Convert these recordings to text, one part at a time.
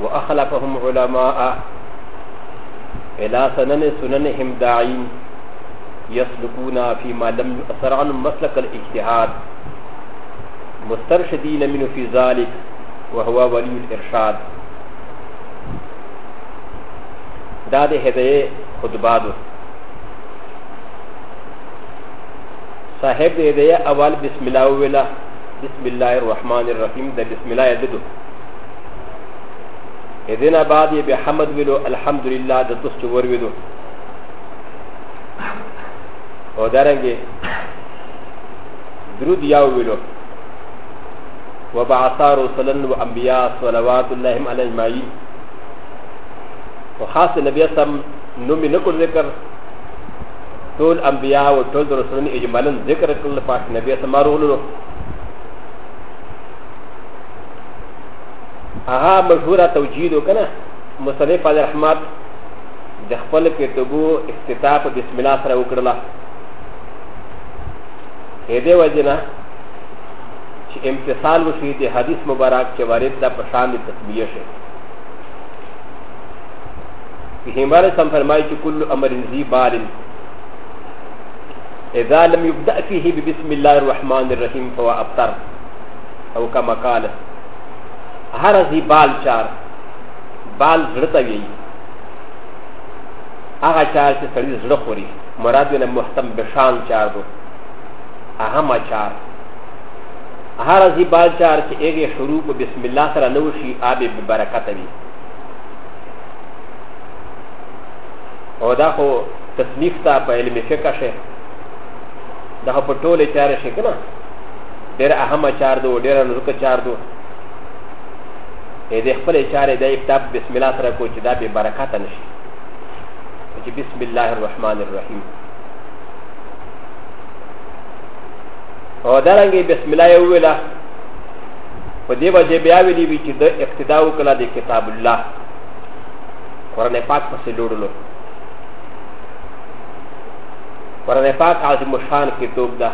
وأخلفهم علماء إلى سنن سننهم داعين يسلكون فيما لم يؤثر عنهم مسلك الاجتهاد مسترشدين منه في ذلك وهو ولي الإرشاد دا د هدایه خطبه ده صاحب د هدایه اول بسم الله ویله بسم الله الرحمن الرحیم د بسم الله یدو اذن بعد یې به حمد ویلو الحمدلله د تاسو چې ور ویلو او دارنګه درود یا ویلو وبعث رسلا وانبياء صلوات الله على اجمعين وخاص النبي صلى الله عليه وسلم نومي نقول ذكر ټول انبیاء او ټول رسولان اجمالا ذکر کړل پاک نبی سمارولو هغه مشهوره توجید وکنه مصنف علی رحمت د خپل کتابو افتتاح په بسم الله سره وکړله هدې وجنه چې امتثال وشي د حدیث مبارک چې وارد ده په شان د تسمیه شي پیغمبر سم فرمایي چې کل امر ذی بال اذا لم يبدا فيه ببسم الله الرحمن الرحيم فهو ابتر او کما قال هر ازي بال چار بال زړه ته وي هغه چار چې سړی زړه خوري مراد نه محتم بشان چار دو اهم چار هر ازي بال چار چې هغه شروع کو بسم الله سره نو شي آب برکت وي او دا خو تصنیف ته په علم فقه شه دا په ټوله چاره شي کنه ډېر اهمه چار دو ډېر نزدک چار دو د خپل چارې د کتاب بسم الله سره کو چې دا به برکات نشي چې بسم الله الرحمن الرحیم او دا رنګه بسم الله یو ویلا په دې وجه بیا ویلي وی چې د اقتدا وکړه د کتاب الله قرآن پاک پسې لوړلو قرآن پاک عظیم شان کتاب ده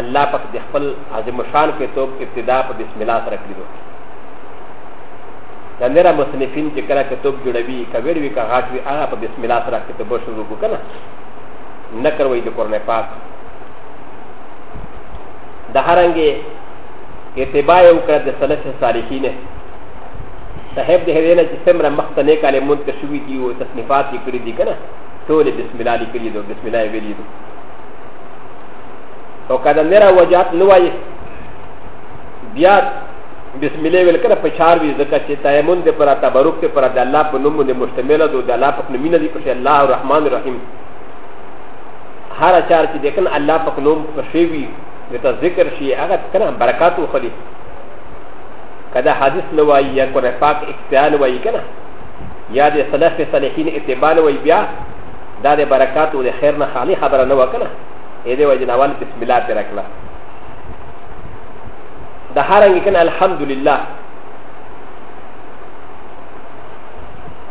الله پاک د خپل عظیم شان کې توپ ابتدا په بسم الله سره کړی دی دا نره مصنفین چې کله کې توپ جوړوي کویر وی کا غاټ وی هغه په بسم الله سره کې ته بشو وګو کنه نه کروي د قرآن پاک د هرنګي اتباع وکړه د سلف صالحینه صاحب دې هدي نه چې سمره مخته نه کاله مونږ ته شوې دي او تصنیفات یې کړې دي کنه ټول بسم الله لیکلي دي بسم الله ویلي دي او کدا میرا وجات نو وای بیا بسم الله ویل کړه په چار وی زکه چې تایمون دې پر تبرک ته پر د الله په نوم باندې مشتمل دو د الله په نوم دی پر الله الرحمن الرحیم هر چار چې دکن الله په نوم په شی وی د ته ذکر شي هغه کنه برکات او خلی کدا حدیث نو وای یا قرآن پاک اختیار وای کنه یا د سلف صالحین اتباع وای بیا دا د برکات او د خیر نه خالی خبره نه وکنه اې دې وجه نوال بسم الله پر کړه د هرنګ کنه الحمدلله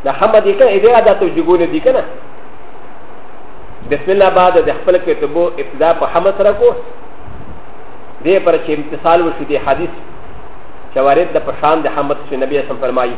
د حمد یې کنه دې عادت او جګونه دي کنه بسم الله بعد د خپل کې ته بو ابتدا په حمد سره کو دې پر چې امتصال وشي د حدیث شوارد د پشان د حمد چې نبی اسلام فرمایي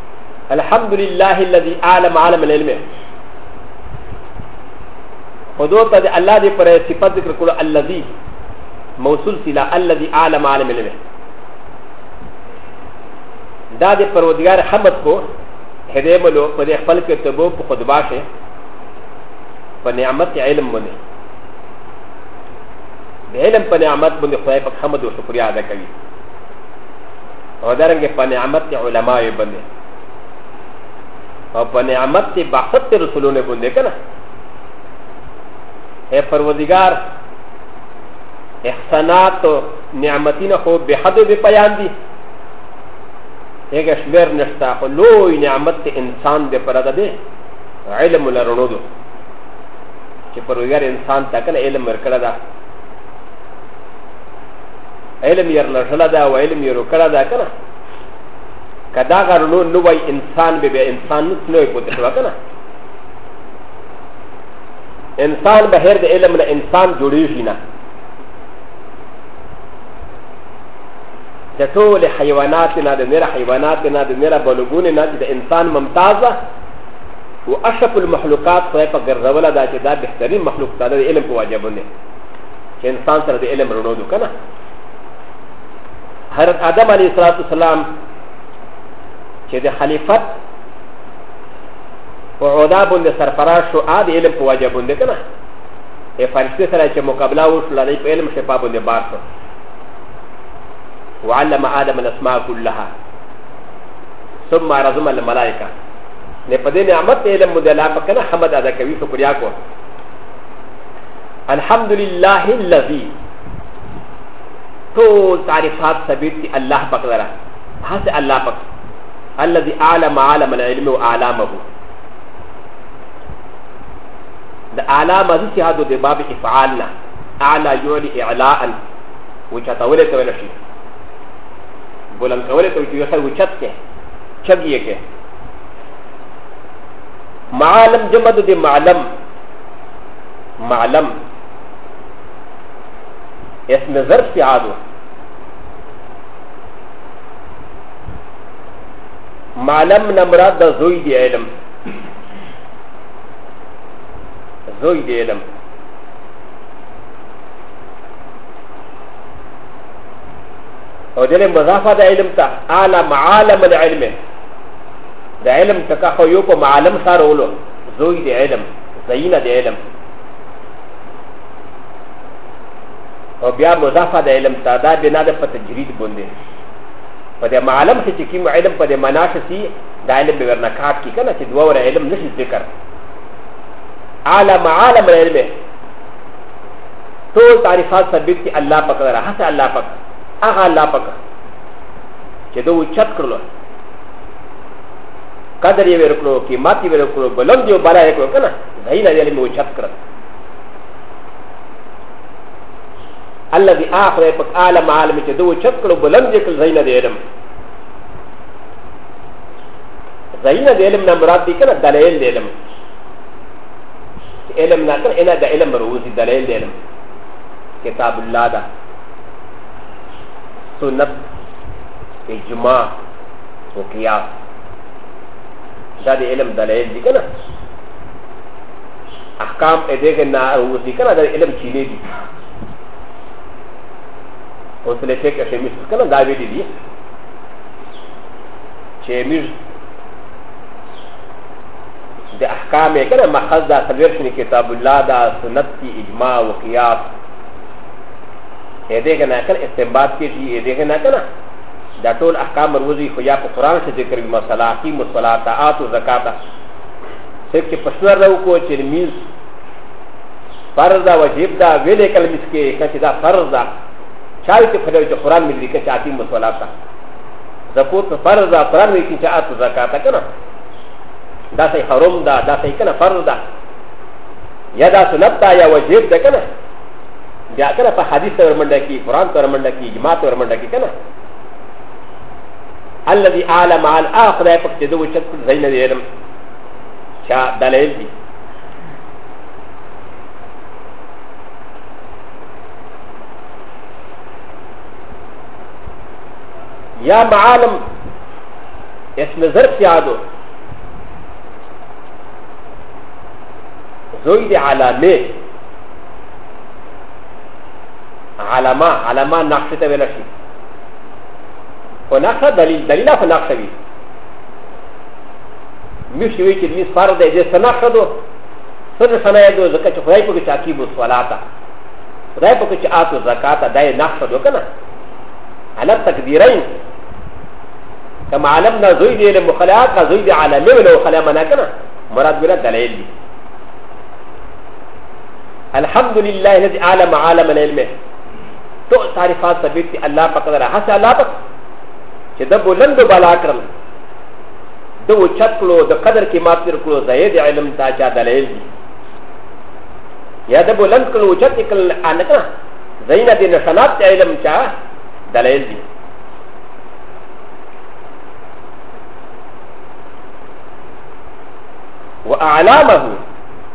الحمد لله الذي عالم عالم العلم خدو ته د الله دی پر صفات ذکر کړو الذي موصول سلا الذي عالم عالم العلم دا د پروردگار حمد کو هدی ملو په دې خپل کې تبو په خطبه کې په نعمت علم باندې د علم په نعمت باندې خدای په حمد او شکریا ادا کوي او درنګ په نعمت علماء باندې او په نعمت ته بخت رسولونه باندې کنه اے پروردگار احسانات او نعمتونه خو به حد به بیان دي هغه شمیر نشتا خو لوی نعمت ته انسان به پر ده علم لرونو دو چې پروردگار انسان ته کنه علم ورکړه ده علم ير لشلا دا و علم يرو کلا دا کنا کدا غرلو نوای انسان به به انسان نوې پوتې شو کنه انسان به هر د علم له انسان جوړیږي نه د ټول حیوانات نه د نر حیوانات نه د نر بلګون نه د انسان ممتازه او اشرف المخلوقات په ګرځوله دا چې دا بهترین مخلوق ته د علم په واجبونه چې انسان سره د علم رڼو دو کنه حضرت آدم علیه الصلاۃ والسلام چې د خلیفت په عودا باندې سرفراز شو ا د علم په وجه باندې کنه ای فرشته سره چې مقابله وشول د علم شفا باندې بار شو وعلم آدم الاسماء كلها ثم رزم الملائکه نه په دې نعمت علم مدلا په کنه حمد ادا کوي شکریا کو الحمد لله الذي طول تعريفات سبيت الله بقدرة هذا الله بق الذي أعلم عالم العلم وأعلامه د علامه د سیادو د باب افعال نه اعلى يولي اعلاء وچتاوله ته ویل شي بولن کوله ته یو څه وچت کې چګیه کې معلم جمع د معلم معلم اسم ظرف في عادو معلم نمراد دا زوی دی علم زوی دی علم او دل مضافه د علم ته اعلم عالم العلم د علم تکه خو یو په معلم سره ولو زوی د علم زینه د علم او بیا مضافه د علم ته دا بنا ده په تجرید باندې په دې معلم څه چې کوم علم په دې معنا شي دا علم به ورنه کاټ کی کنه چې دوه ور علم نشي ذکر اعلی معالم العلم ټول تعریفات ثابت دي الله پاک را هڅه الله پاک هغه الله پاک چې دوی چت کړل قدر یې ورکړو قیمت یې ورکړو بلند یو بالا یې کړو کنه دای نه ویلې مو چت کړ الذي اخر پک عالم عالم چې دوه چت کړو بلند یې کړ زین دې علم زین دې علم نه مراد دې کنه دلیل دې علم علم نه کنه انا د علم روزي دلیل دې علم کتاب الله دا سنت اجماع وقياس دا د علم دلایل دي کنه احکام ا دې کې نه وځي کنه د علم چینه دي او څه لکه کې مش کنه دا ویلي دي چې مش د احکام کنه مخز دا سلویر شنی کتاب الله دا سنت کی اجماع و قیاس ا دې کې نه کنه استنباط کې دي ا دې کې نه کنه دا ټول احکام مروزی خو یا په قران کې ذکر وي مسله کی مصلات ات او زکات سکه چې پښنور راو کو چې میز فرض دا واجب دا ویلې کلم اس کې کچې دا فرض دا چای ته په دې قران مې لیکه چې اتی مصلات زکوت فرض دا قران مې کې چې ات زکات کنه دا سي حرام دا دا سي کنه فرض دا یا دا سنت دا یا واجب دا کنه بیا کنه په حدیث ته ورمنډه کی قران ته ورمنډه کی اجماع ته ورمنډه کی کنه الذي عالم على اخر يفك تدو شك زين العلم شا دليل دي يا معالم اسم زرق سيادو زويد علامه علما علما نقش ته ویل شي خو نقشه دلیل دلیل خو نقشه وي مشي وي چې دې سپار دی دې څه نقشه دو څه د سنا یې دو ځکه چې خدای په کې تعقیب وسولاته خدای په کې چې آتو زکات دا یې نقشه دو کنه على التقديرين كما علمنا زيد لمخلعات زيد على مبلغ وخلع مناكنا مراد بلا دليل دي الحمد لله الذي عالم عالم العلم تو تعرفات ثبت الله فقدر حسن الله فقدر چې د بلند بالا کړل د وچت کړو د قدر کې مات تر کړو زید علم تا چا دلیل دي یا د بلند کړو وچت کړل ان کنه زینه د نشانات علم چا دلیل دي واعلامه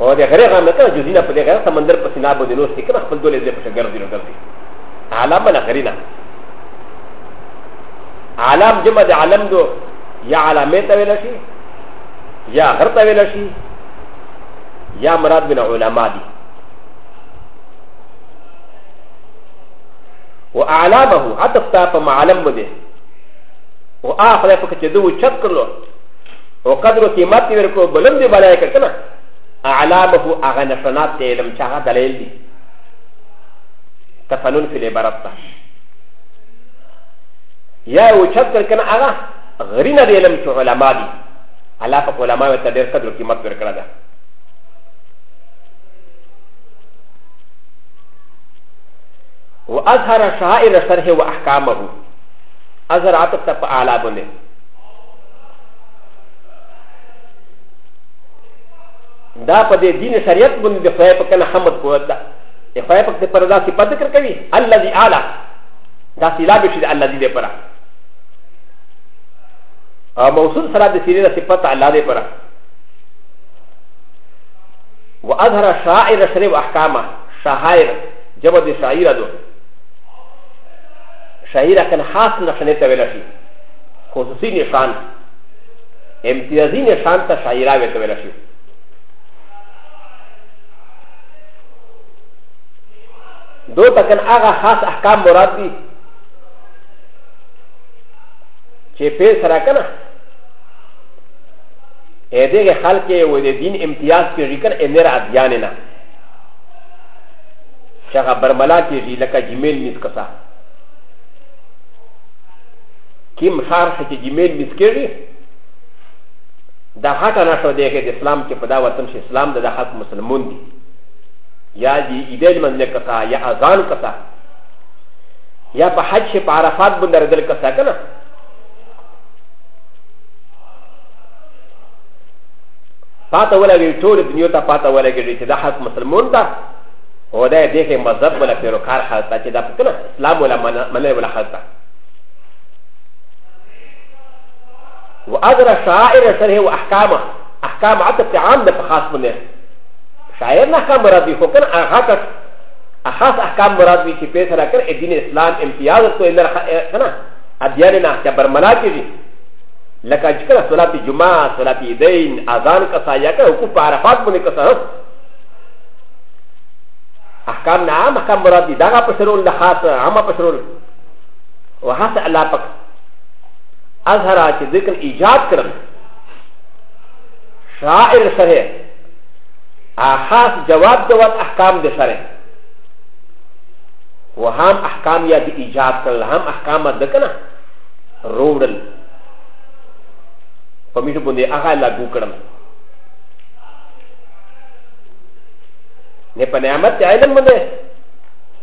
او د غره غره ته جو دینه په دې غره سمندر په سینا باندې نوستي کنه خپل دولې دې په شګر دی نو ګرځي عالم نه غرینا عالم جمع د عالم دو یا علامه ته ویل شي یا غر ته ویل شي یا مراد بن علماء دي و اعلامه عطف تا په معلم بده و اخره په کې دوه چت کړلو او قدر و قیمت دی ورکو بلند دی بلای که کنه اعلامه اغا نشنات دی علم چاگا دلیل دی تفنون فی العبارت تا یا او چت کر کنه اغا غرینه دی علم چو علما دی علا پا علما ویتا دیر قدر و قیمت ورکلا ده واظهر شعائر شرح واحكامه اظهر عطف تبع على بنه دا په دې دین شریعت باندې د خدای په کنه حمد کوه دا د خدای په پر دا صفات ذکر کوي الذي اعلى دا سلا به شي د الذي دې پره او موصول سره د سیرې د صفات الله دې پره واظهر شاعر شرع احکامه شاعر جبه د شاعر دو شاعر کنه خاص نقشه ته ویل شي خصوصي نشان امتیازي نشان ته شاعرا ویته ویل شي دو تکن هغه خاص احکام مراد دي چې په سره کنه ا د ه خلق و د دین امتیاز کېږي کنه ا نر ادیان نه چې هغه برملا کېږي لکه جمیل نیس کسا کیم خار خ چې جمیل مس کېږي دا هټه نه شو دی کې د اسلام چې په دا وطن شي اسلام د خلک مسلمون دي یا دې ایدل من نه کتا یا اذان کتا یا په حج شي په عرفات باندې ردل کتا کنه پاته ولګي ټول دنیا ته پاته ولګي چې دا حق مسلمون ده او دا دې کې مذهب ولا پیروکار حالت چې دا په کنه اسلام ولا منل ولا حالت و ادرا شاعر سره و احکامه احکام عطف ته عام ده په خاص باندې شاعر نه احکام مراد وي خو کنه هغه کس خاص احکام مراد وي چې په سره کړ دین اسلام امتیاز تو اندر کنه ادیان نه چې برملا کیږي لکه چې کله صلات جمعه صلات عیدین اذان کا سایه کا حقوق عرفات باندې کا سره احکام نه عام احکام مراد دي دا په سرول د خاص عامه په سرول و هس الله پاک اظهر چې ذکر ایجاد کړم شاعر سره خاص جواب د ول احکام د سره و هم احکام یا د ایجاد کړل هم احکام د کنه روړل په میټو باندې هغه لاګو کړم نه په نعمت علم باندې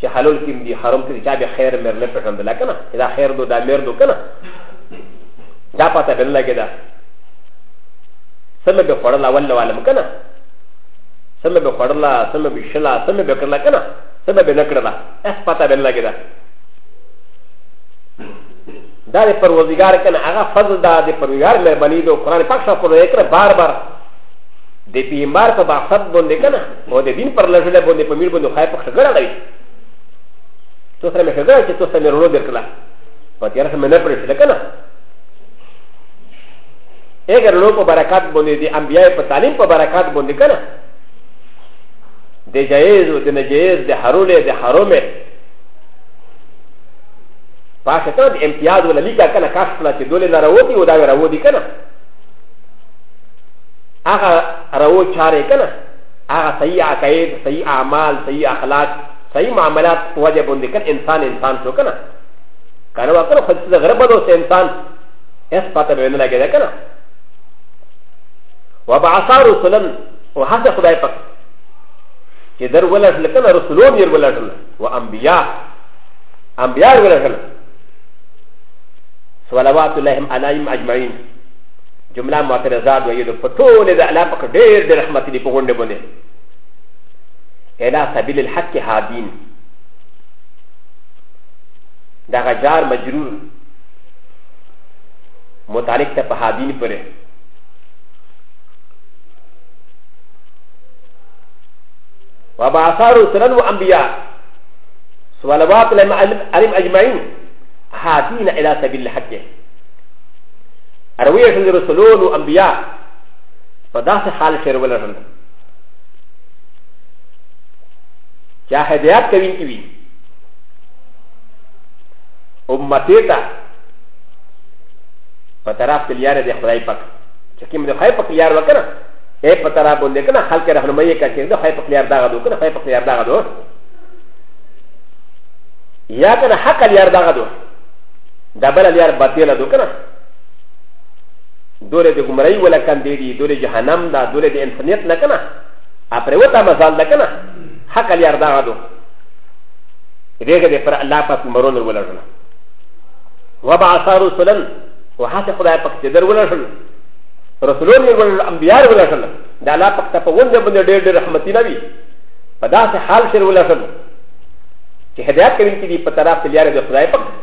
چې حلال کې دي حرام کې چا به خیر مر نه پېژند لا کنه دا خیر دو دا مر دو کنه دا پته بل لګی دا سمه به خړل اول عالم کنه سمه به خړل سمه به شلا سمه به کړل کنه سمه به نکړل اس پته بل لګی دا دا د پروردګار کنه هغه فضل دا د پروردګار مهرباني دو قران پاک شاو پر اکره بار بار د بیمار په مقصد باندې که نه او د دین پر لږله باندې په میر باندې خای په شګړه لوي تو سره مې شګړه چې تو سره مې رولو درکړه په تیار سره مې نه پرې شله که نه اگر لو په برکات باندې د انبیاء په تعلیم په برکات باندې که نه د جایز او د نجایز د حرولې د حرمې پاشه ته د امتیاز ولا لیکه که نه کاش کړه چې دولې نه راوتي او دا راوتي که نه هغه راو چاره کنه هغه صحیح عقاید صحیح اعمال صحیح اخلاق صحیح معاملات په وجه باندې کنه انسان انسان شو کنه کنه وکړه خو چې غرب له انسان اس پته به نه لګی کنه وبعث رسلا وهذا خدای پاک چې در ولر لکنه رسولون یې ولر و انبیا انبیا ولر صلوات الله علیهم اجمعین جمله معترضات ویلو په ټوله د الله پاک ډېر ډېر رحمت دی په غونډه باندې اله سبیل الحق هادین دا غجار مجرور متعلق ته په هادین پرې وبعثار سرن وانبياء صلوات عليهم اجمعين هادين الى سبيل الحق ارویه شل رسولون و انبیاء په داسې حال شعر ولرل چې هدایت کوي کی وي امته ته په طرف کې لیاره د خدای پاک چې کوم د خدای پاک لیار وکړه اے په طرف باندې کنه خلک رهنمایي کوي چې د خدای پاک لیار داغه دوه کنه خدای پاک لیار داغه دوه یا کنه حق لیار داغه دوه دا بل لار باطله ده کنه دوله د ګمړی ولا کاندې دي دوله جهنم دا دوله د انسانیت نه کنه ا پر وتا مزال ده کنه حق لار دا غدو دغه د پر الله پاک مرون ولرنه وبعث رسلا وحاسب خدای پاک چې در ولرنه رسولون یې ول انبیار ولرنه دا الله پاک ته په وند باندې ډېر ډېر رحمتي نه وي په داسې حال شر ولرنه چې هدایت کوي چې په طرف تلاره د خدای پاک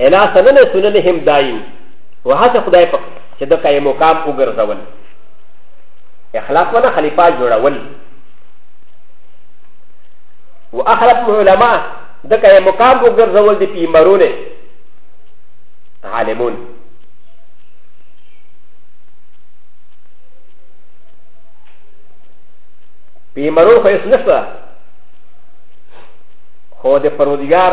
الا سنن سننهم دایم وهڅه خدای پاک چې د قایم مقام وګرځول اخلاق ونه خلیفه جوړول و اخلاق علماء د قایم مقام وګرځول دي پیمرونه عالمون پیمرون خو یې نشته خو د پرودګار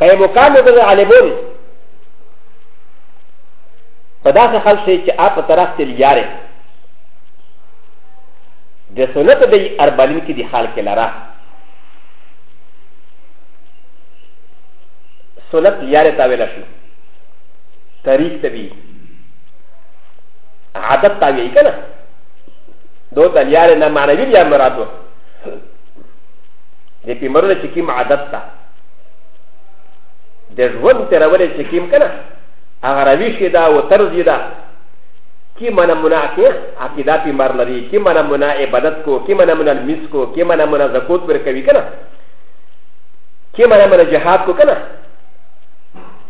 په مقام د غالبون په داسې حال شي چې اپ طرف تل یاره د سنت د اربعین کې د حال کې لاره سنت یاره تا ویل شي تاریخ ته وی عادت ته وی کنه دو ته لیار نه معنوي بیا مرادو د پیمرونه چې کیم عادت ته د ژوند تیرولې چې کیم کنه هغه رویش دا او طرز دا کی منا منا کې عقیده پیمر لري کی منا منا عبادت کو کی منا منا مس کو کی منا منا زکوت ور کوي کنه کی منا منا جهاد کو کنه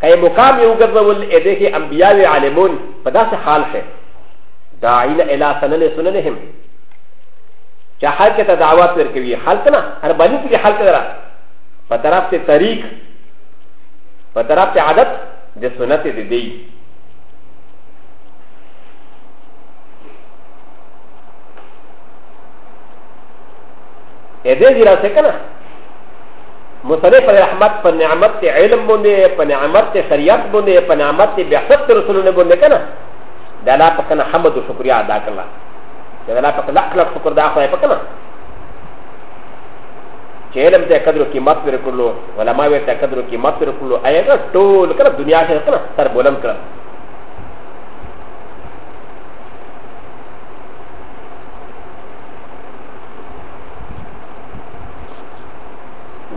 کای مقام یو ګرځول اې دې کې انبیا وی عالمون په داسې حال شه داعین الی سنن سننهم چې حال کې ته دعوت ورکوي حال کنه هر باندې کې حال کړه په طرف ته طریق په طرف ته عادت د سنت دې دی اې دې دې راځه کنه مصنف رحمت په نعمت ته علم باندې په نعمت ته شریعت باندې په نعمت ته بعثت رسولونه باندې کنه د الله په کنه حمد او شکریا ادا کړل د الله په کنه اخلاق شکر دا خو په کنه چې علم ته قدر او قیمت ورکړلو علماء یې ته قدر او قیمت ورکړلو ایغه ټول کړه دنیا کې کنه سر بولم کړه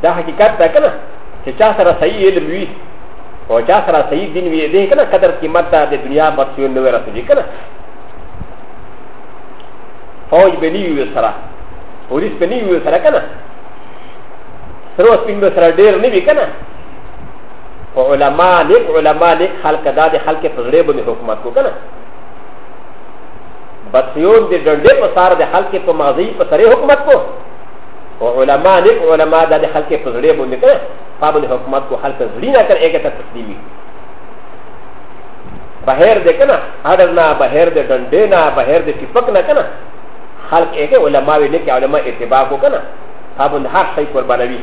دا حقیقت ده کنه چې چا سره صحیح علم وي او چا سره صحیح دین وي دې کنه قدر قیمت ته د دنیا مرسیون نه ورسېږي کنه فوج به نه وي سره پولیس به نه وي سره کنه سره سپین به سره ډېر نه وي کنه او علما نیک علما نیک خلق دا د خلق په زړه باندې حکومت کو کنه بسیون د ډنډې په سار د خلق په ماضي په سره حکومت کو او علماء نه علماء د خلک په زړه باندې کړه فابن حکومت کو خلک زړه نه کړ هغه ته تسلیمي بهر دې کنه اډر نه بهر دې ډنډې نه بهر دې ټپک نه کنه خلق ايه علماء وي لکه علماء اتباع کو کنه فابن هر شي قربانوي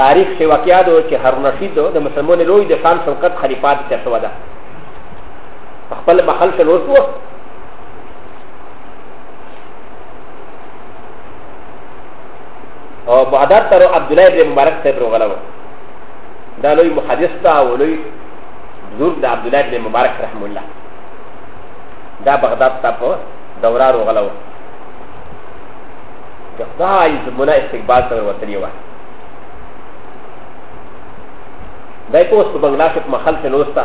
تاریخ سے واقعہ دو چې هر نشید دو د مسلمان لوی د شان سوقت خلیفات ته شو ده خپل محل ته لوسو او بعدات تر عبد الله بن مبارک صاحب روغلو دا لوی محدث تا او لوی بزرگ دا عبد الله بن مبارک رحم الله دا بغداد تا په دوره روغلو د خدای زمونه استقبال سره وتلی و دا په اوس په بنگلاديش کې مخالفه لوسته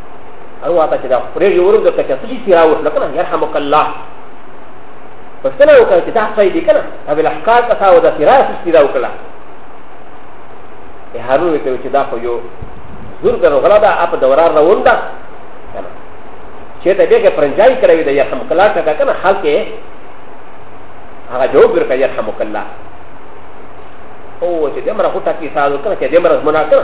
او هغه چې دا پرې یورو د کچا څه شي راوښ لکه نه يرحمک الله پښتنه وکړه چې دا څه دي کنه او بل احقاق تا او دا فراس شي راو کړه ته هارون ته چې دا خو یو زور غره غلا دا اپ دورار روان دا کنه چې ته دې کې پرنجای کړی دا يرحمک الله ته کنه حال کې هغه جواب ورکړ يرحمک الله او چې دمر هټه کې ساده کړه چې دمر زمنا کړه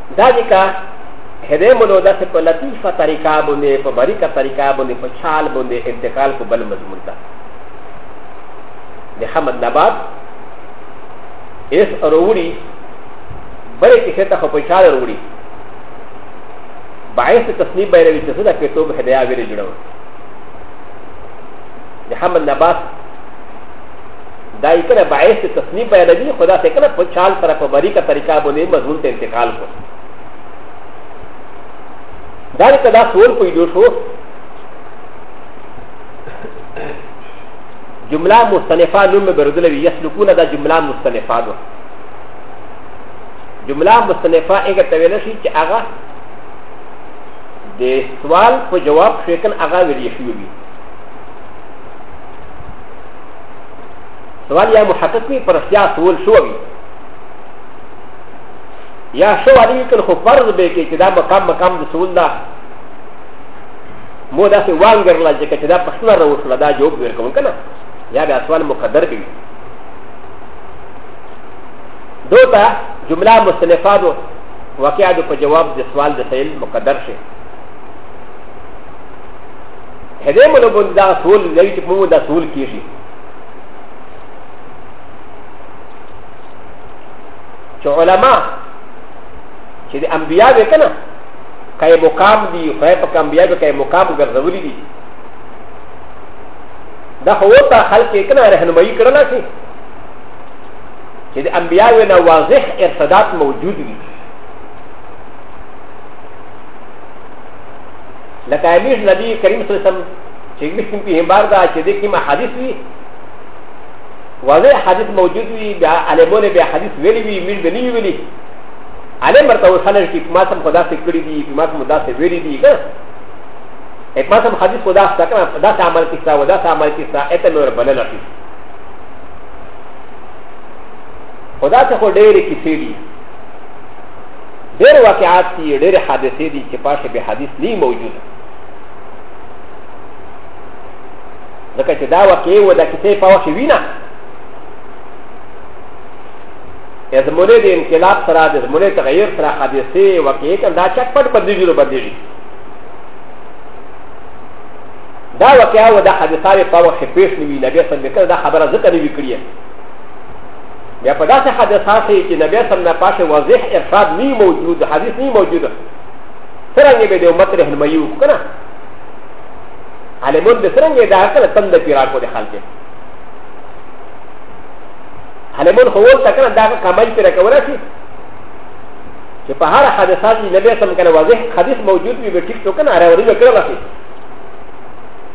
دا ځکه هدې مولو داسې په لطیفه طریقه باندې په باریکه طریقه باندې په چال باندې انتقال کو بل مضمون ته د حمد نبات اس اروړي بلې کیسه ته خو په چال اروړي باعث تصنیف بیروي چې څه د کتاب هدایا ویلې جوړو د حمد نبات دا یې کله باعث تسلیم پیدا دي خدا څخه کله په چال سره په باریکه طریقه باندې مضمون ته انتقال کو دا یې کدا سور په یو شو جمله مستنفه نوم بردل وی یسلکون دا جمله مستنفه دو جمله مستنفه هغه تویل شي چې هغه د سوال په جواب شکل هغه ویل شي وي سوال یا محقق وي پر اختیار سوال شو وي یا شو علي کن خو فرض به کې چې دا مقام مقام د سوال دا مو داسې وانګرله چې دا پښتنه راوښله دا جواب ورکوم که نه یا بیا سوال مقدر کوي دوتا جمله مصنفه دو واقعا دو په جواب د سوال د سیل مقدر شي هدې مونږ بوند دا سول لوي چې مونږ دا سول کیږي چې علما چې د انبیا وې کنه کای مقام دی خو په کم بیا به کای مقام ګرځولې دي دا خو ته خلک یې کنه رهنمایي کړل شي چې د انبیا وې نه واضح ارتداد موجود وي لکه امیش نبی کریم صلی اللہ علیہ وسلم چیک بشکن پی ہمبار دا چی دیکھیم حدیث وی واضح حدیث موجود وی بیا علمون بیا حدیث ویلی وی میر بنی ویلی علم برتا وصلن کی ما سم خدا سے کری دی ما سم خدا سے ویلی دی کنا ایک ما سم حدیث خدا سے کنا دا سے عمل کسا و دا سے عمل کسا ایتا نور بنا لکی خدا سے خو ڈیری کسی دی ډېر واقعات دي ډېر حادثې دي چې پاشه به حدیث نه موجود ځکه چې دا واقعي و دا کیسې په وخت وینا ازمونه د انقلاب سره د ازمونه تغیر سره حادثې واقعي کړه دا چک پټ بدلیږي نو بدلیږي دا واقعا و دا حادثه په وخت پیښ نوي نبی صلی الله علیه وسلم دا خبره ځکه نوي کړی بیا په داسې حادثه کې چې نبی صلی الله علیه وسلم واضح ارشاد نه موجود حدیث نه موجود څنګه به د امت رهنمایي وکړه عالمون به څنګه دا کړه تم د پیرا کو د خلک عالمون خو ول تکره دا کمال پیرا کولا شي چې په هر حادثه کې نبی صلی الله علیه وسلم واضح حدیث موجود وي به ټیک تو کنه راوړي وکړه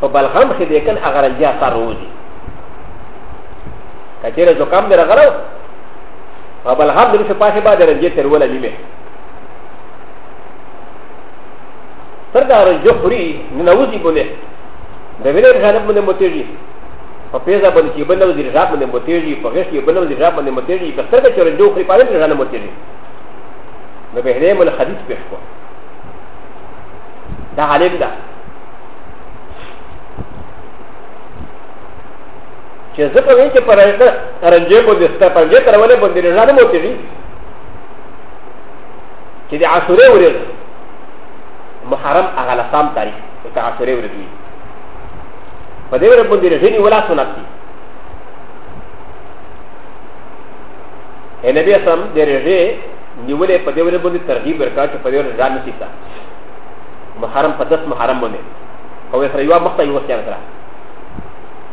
په بلغم کې دې کن هغه رنجي اثر وځي کچېره زکام دې راغلو په بلغم دې په پاسه باندې رنجي تر ولا نیمه تر دا رنجي خوري نه وځي بوله د ویلې رجالب باندې متېږي په پیزا باندې چې بل وزیر رجاب باندې متېږي په غش کې بل وزیر رجاب باندې متېږي په سترګه چې رنجو خوري په دې رجالب متېږي نو به دې مل حدیث پېښ کو دا عالم ده چې زه په وین کې پر رنجې باندې ستا پنجې تر ولې باندې نه نه موتې دي چې د عاشورې ورځ محرم هغه لسام تاریخ ته عاشورې ورځ وي په دې ورځ باندې رژنې ولا سنت دي نبی اسلام د رژې نیولې په دې ورځ باندې ترغیب ورکړ چې په دې ورځ ځان نسیتا محرم په دس محرم باندې او سره یو مخته یو سیان سره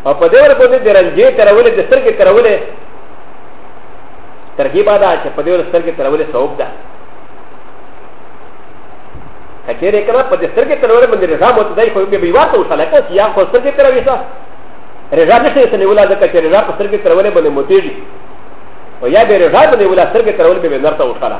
او په دې ور باندې د رنجې ترولې د سترګې ترولې ترغیب ادا چې په دې ور سترګې ترولې ثواب ده کچېرې کړه په دې سترګې ترولې باندې رضا مو ته خو به بیوا ته وصله کوي یا خو سترګې تروي څه رضا نشي سنې ولا ځکه چې رضا په سترګې ترولې باندې موتېږي او یا به رضا باندې ولا سترګې ترولې به نرته وصله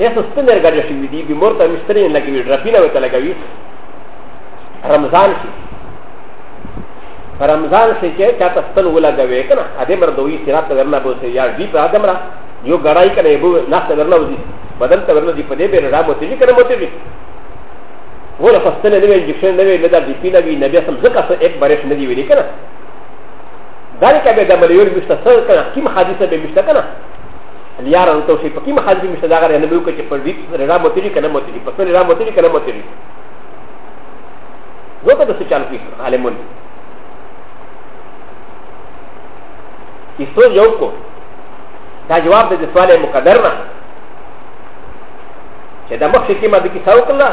هیڅ سپینر ګډه شوی دی به مرته مستری نه لګوي رپینه وته لګوي رمضان شي رمضان شي چې چاته ستن ولګوي کنه ا دې مر دوی سرات ورنه بوسه یا دی په ادم را یو ګړای کنه یو ناخته ورنه وځي بدن ته ورنه دی په دې به را مو تیږي کنه مو تیږي ولا فستنه نه انجکشن نه نه دا دی پینا وی نبی سم زکه سره ایک بارش نه دی ویلي کنه ذلك بدا مليون مستسر كنا كم حديثة بمشتكنا لیا رنګ ته شي په کوم حال کې مشته دا غره نه به وکړي چې په دې رڼا متري کنه متري په سره رڼا متري کنه متري دوه په څه چل کې عالمون کی سو یو کو دا جواب د سوال مقدر نه چې دا مخ کې ما د کیسه وکړه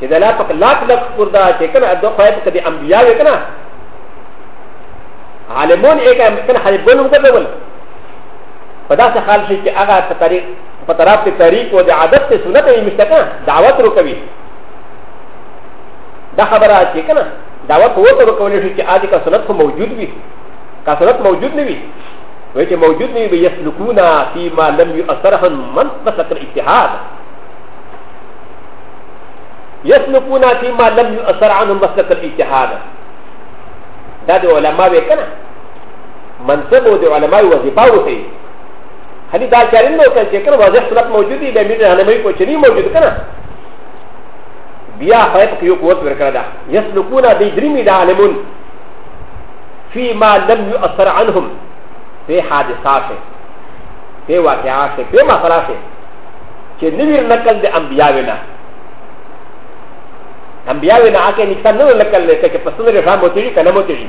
چې دا لا پک لاک لک پر دا چې کنه د خوای په دې انبیا وکړه عالمون یې کنه حالبون وکړه په داسې حال شي چې هغه په طریق په طرف ته طریق او د عادت ته سنت یې مشتکا دعوت رو کوي دا خبره چې کنه دعوت وو ته کول شي چې اځي کا سنت خو موجود وي کا سنت موجود نه وي وای چې موجود نه وي یسلکونا فيما لم يؤثرهم من مسلك الاجتهاد يسلكونا فيما لم يؤثر عنهم مسلك الاجتهاد دا د علماء وکنه منصب او د علماء وظیفه وته خلی دا چارین نو کړ چې کړه واضح صورت موجود دی به میر هنمای کو چنی موجود کنه بیا خیب کیو قوت ورکړه دا یسلکون بی دریمی دا علمون فی ما لم یؤثر عنهم فی حادثات فی واقعات فی مسئلات چې نویر نقل د انبیاوینا انبیاوینا هغه نکته نو نقل لته چې پسونه رحم وتیږي کنه وتیږي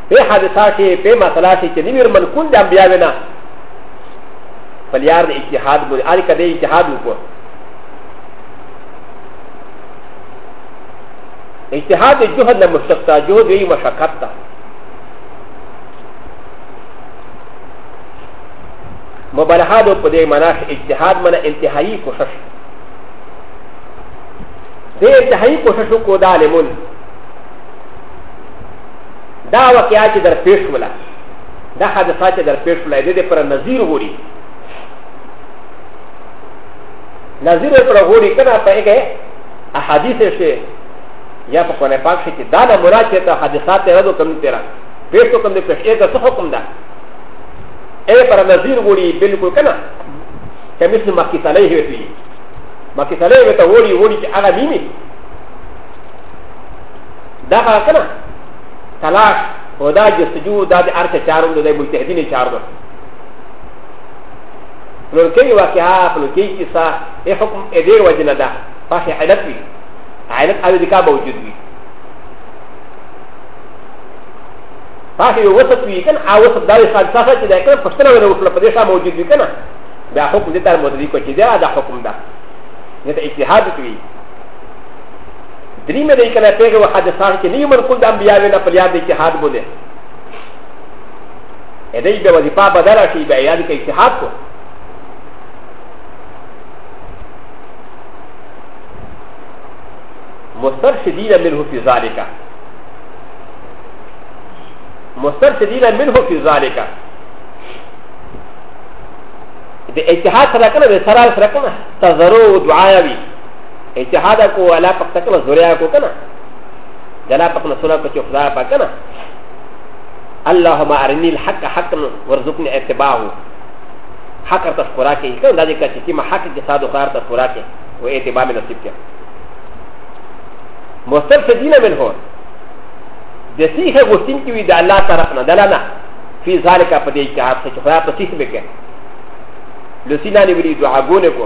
په حادثه شي په مسله شي چې نویر منقول د انبیا وینا فلیار د اجتهاد بوله اړ کده اجتهاد وکړو اجتهاد د جهد نه مشتق تا جهد یې مشقت تا مبالغه د په دې معنی اجتهاد معنی انتهایی کوشش د انتهایی کوشش کو د عالمون دا واقعا چې در پیش ولا دا حادثه چې در پیش ولا دې پر نظیر غوري نظیر پر غوري کنه په هغه احادیث شي یا په قرآن پاک شي چې دا نه مراد چې ته حادثات ته ردو کوم تیرا پیش تو کوم دې پیش یې ته حکم ده اے پر نظیر غوري بالکل کنه چې مثل مکی صلی الله علیه وسلم مکی صلی الله علیه وسلم غوري غوري چې هغه دیني دا هغه کنه تلاش او دا جستجو دا د ارته چارو د مجتهدین چارو نو کوي واقعا په لوکي کې سا ای حکم ای ډیر وجه نه ده پخې علت وي علت او د کا موجود وي پخې یو وسط وي کنه او وسط دا یې ساده چې دا کنه پښتنه ونه وکړه په دې سره موجود وي کنه دا حکم دې تر مدري کو چې دا دا حکم ده نه ته اجتهاد کوي دري مې دې کنه پیغه وحادثان کې نه یمن کول د انبیا وینا پر یاد کې حد بوله ا دې به وظیفه بدل شي به یاد کې اجتهاد کو مسترشدین منه فی ذالک مسترشدین منه فی ذالک د اجتهاد سره کنه د سره سره کنه تزرو دعایا وی اجتهاد کو ولا پک تک زوریا کو کنا جلا پک نسونا کو چخدا پا کنا اللهم ارنی الحق حقا ورزقنی اتباعه حق تر خورا کی کنا دا دې کچې ما حق کې ساده خار تر خورا کی و اتباع می نصیب کړه مستر سدینه من هو د سیخ غوښتین کې وی د الله طرف نه دلانا فی ذالک په دې اجتهاد څخه خدا په سیخ به کې لسینا نیولی دعاګونه کو